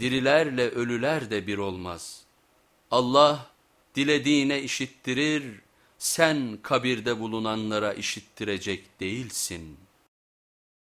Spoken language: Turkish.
Dirilerle ölüler de bir olmaz. Allah dilediğine işittirir, sen kabirde bulunanlara işittirecek değilsin.''